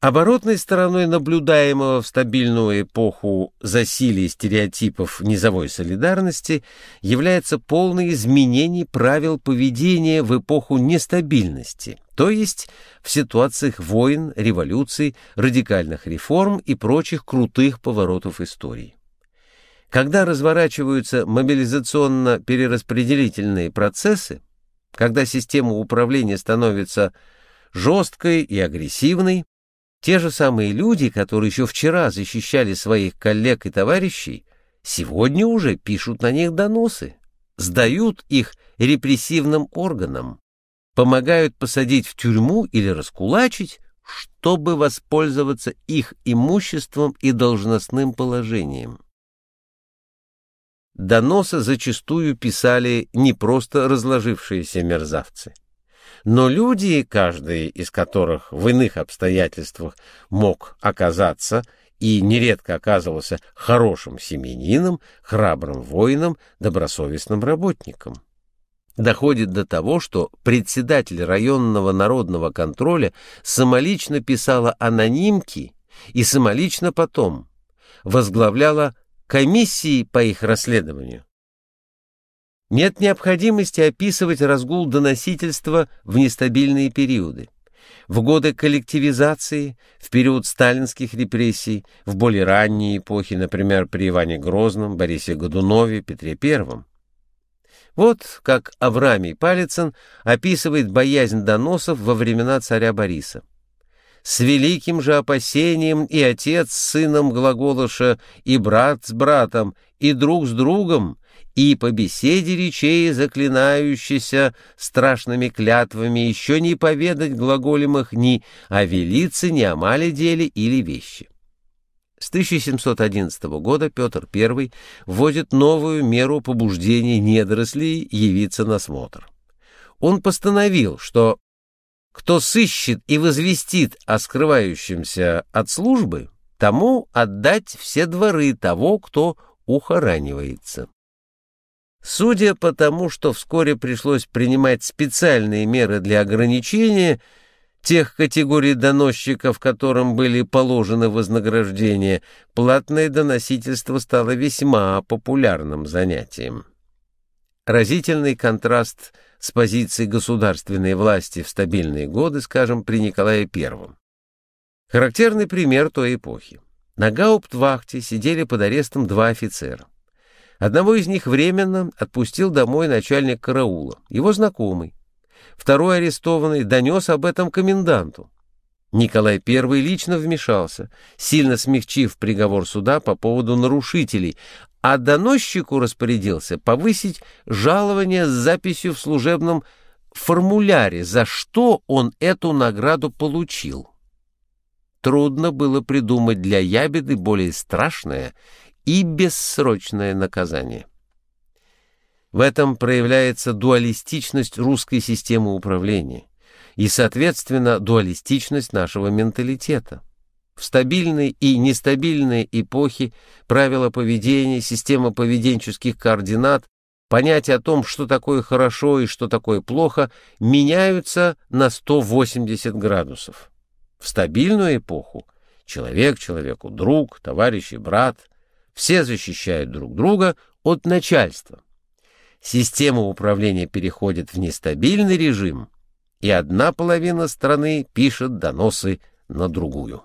Оборотной стороной наблюдаемого в стабильную эпоху засилия стереотипов низовой солидарности является полное изменение правил поведения в эпоху нестабильности, то есть в ситуациях войн, революций, радикальных реформ и прочих крутых поворотов истории. Когда разворачиваются мобилизационно-перераспределительные процессы, когда система управления становится жесткой и агрессивной, те же самые люди, которые еще вчера защищали своих коллег и товарищей, сегодня уже пишут на них доносы, сдают их репрессивным органам, помогают посадить в тюрьму или раскулачить, чтобы воспользоваться их имуществом и должностным положением. Доносы зачастую писали не просто разложившиеся мерзавцы но люди, каждый из которых в иных обстоятельствах мог оказаться и нередко оказывался хорошим семьянином, храбрым воином, добросовестным работником. Доходит до того, что председатель районного народного контроля самолично писала анонимки и самолично потом возглавляла комиссии по их расследованию. Нет необходимости описывать разгул доносительства в нестабильные периоды. В годы коллективизации, в период сталинских репрессий, в более ранние эпохи, например, при Иване Грозном, Борисе Годунове, Петре I. Вот как Авраамий Палицын описывает боязнь доносов во времена царя Бориса. «С великим же опасением и отец с сыном глаголыша, и брат с братом, и друг с другом и по беседе речей, заклинающейся страшными клятвами, еще не поведать глаголемых ни о велице, ни о мале деле или вещи. С 1711 года Петр I вводит новую меру побуждения недорослей явиться на смотр. Он постановил, что кто сыщет и возвестит о скрывающемся от службы, тому отдать все дворы того, кто ухоранивается. Судя по тому, что вскоре пришлось принимать специальные меры для ограничения тех категорий доносчиков, которым были положены вознаграждения, платное доносительство стало весьма популярным занятием. Разительный контраст с позицией государственной власти в стабильные годы, скажем, при Николае I. Характерный пример той эпохи. На гауптвахте сидели под арестом два офицера. Одного из них временно отпустил домой начальник караула, его знакомый. Второй арестованный донес об этом коменданту. Николай I лично вмешался, сильно смягчив приговор суда по поводу нарушителей, а доносчику распорядился повысить жалование с записью в служебном формуляре, за что он эту награду получил. Трудно было придумать для ябеды более страшное и бессрочное наказание. В этом проявляется дуалистичность русской системы управления и, соответственно, дуалистичность нашего менталитета. В стабильной и нестабильной эпохи правила поведения, система поведенческих координат, понятие о том, что такое хорошо и что такое плохо, меняются на 180 градусов. В стабильную эпоху человек человеку друг, товарищ и брат – все защищают друг друга от начальства. Система управления переходит в нестабильный режим, и одна половина страны пишет доносы на другую.